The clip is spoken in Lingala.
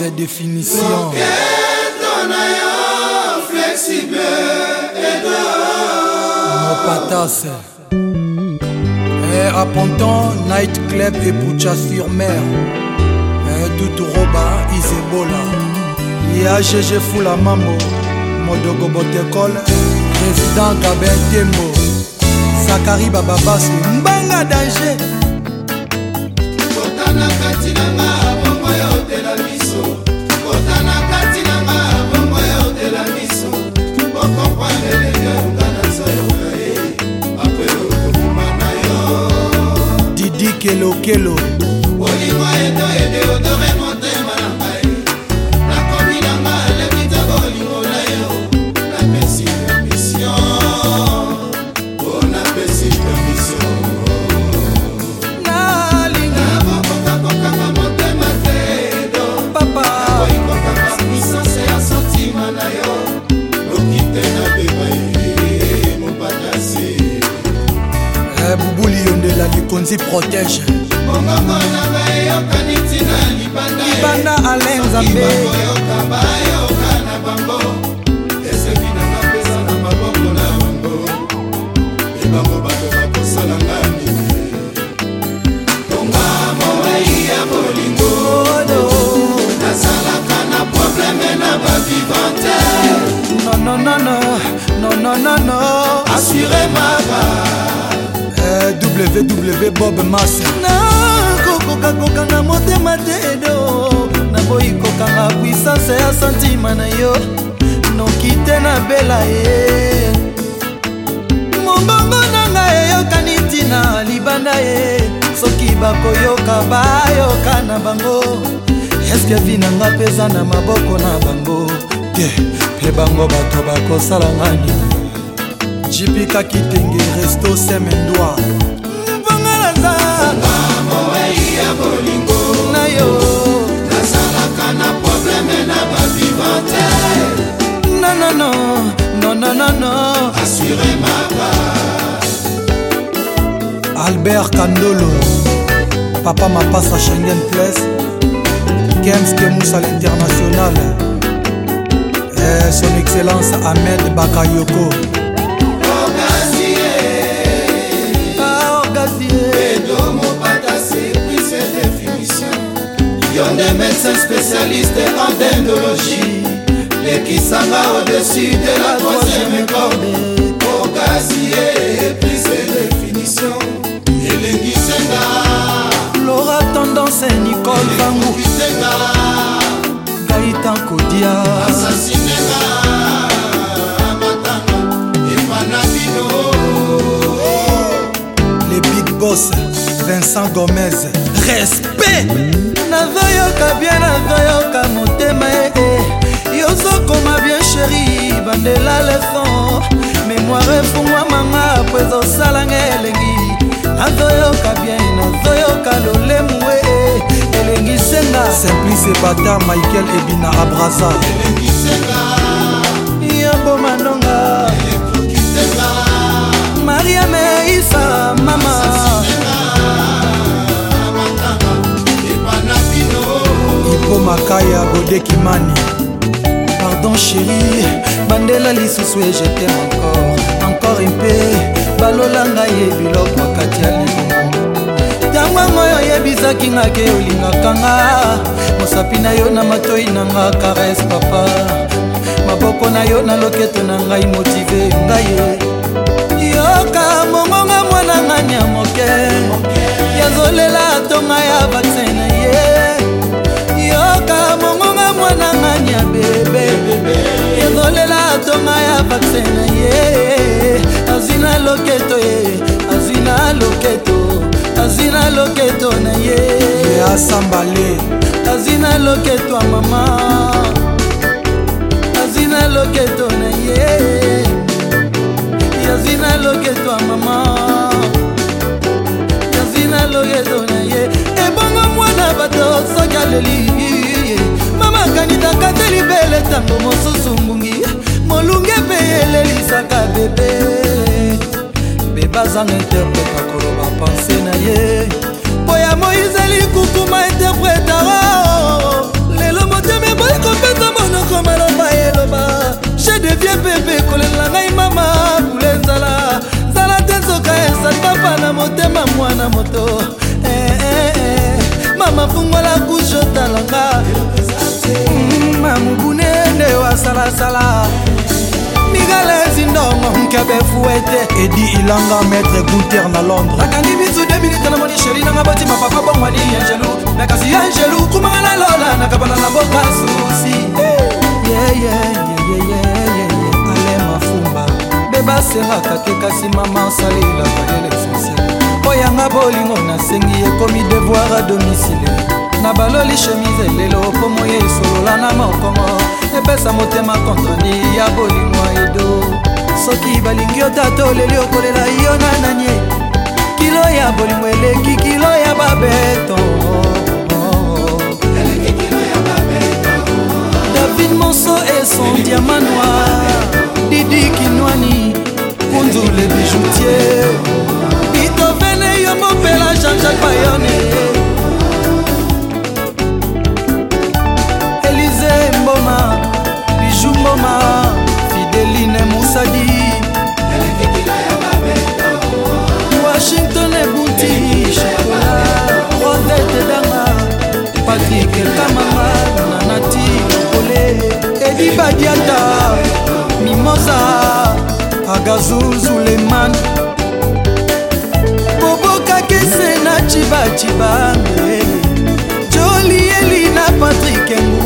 des définitions Mopatas Eh, Aponton, Night Club et Boucha sur mer Eh, Doutouroba, Isebola Ya GG Foula Mambo Modogo Botekol Président Gabin Tembo Sakari Bababasi Mbanga Danger Totanaka Tinanga didi kelokelo olingo eto ede odoremo mokonzi protège libanda alenza mbe bango bato bakosala ngani tonga mowei ya bolingo nazalaka na probleme na bavivante nonnonono nonnonono assurema ba ww bob mas nakokoka kokanga motema te edo naboyi kokanga puissance ya santima na yo noki te nabela ye mobongo na ngai eyokani ntina libanda ye soki bakoyoka bayoka na bango eske vi na nga mpe eza na maboko na bango te mpe bango bato bakosalanga nini jipikaki tenge resto semendwire bolingo na yo nazalaka na probleme na bavivante nanono nononono asure maba albert kandolo papa mapasa schengen place kemske moussa l'international eh, son excellence ahmed bakayoko un des médecins spécialistes en dendrologie lekisanga au-dessus de la troisième corde okasi eprise définition elengisenga lora tendance nicole bangu gaitan kodia asasinenga big boss vincent gomez respect mmh. landela leson memoire efungwamanga po ezosalanga elengi nazoyoka bien nazoyoka lolemu we elengi senga simplice bata michael ebina abraza yabomanonga mariame isa mama ipo makaya bodekimani pardon chérie bandela lisusu ejete encore encore mpe balolanga ye biloko akati ya libumu yangongo oyo oyebisaki nga ke olingaka nga mosapi na yo na matoi na nga kares papa maboko na yo na loketo na ngai motive ngai e. yoka mongonga mwananga nya moke yazolela atonga ya baki ezolela atoma ya vaksin na ye azwi na loketo ye azwi na loketo azwi na loketo na ye asambale azwi na loketo ya mama azwi na loketo na ye yazwi na loketo ya mama yazwi na loketo na ye ebongo mwana bato soki aleli nzambe interpreta koloba pense na ye mpo ya moïse elikukuma interpretara oh. lelo motema eboyi kopesa monoko maloba eloba che devie pepe ekolela ngai mama bule nzala nzala te nzoka esali papa na motema mwana moto eh, eh, eh. mama fungola kushotalanga mamubunende mm, wasalasala magalezi ndongo nkebe fuete edi ilanga maître guter na londres nakangi bisu 2 minute na moni sheri nanga botima papa bongwani angelu nakasi angelu kumanga na lola nakabana na mboka susi alemafumba bebaseraka te kasi mama osalelaka lelo essensiel oyanga bolingo nasengi ekomi devoir a domicile na baloli chemise lelo po moye esolola na mokongo epesa motema kontoni ya bolingo edo soki balingi otata oleli okolela yo na nanie kilo ya bolingo eleki kilo ya babeto david moso e son diamant noir didi kinwani diata mimosa agazuzuleman bobokakese na cibacibane jolieli na patrike ngu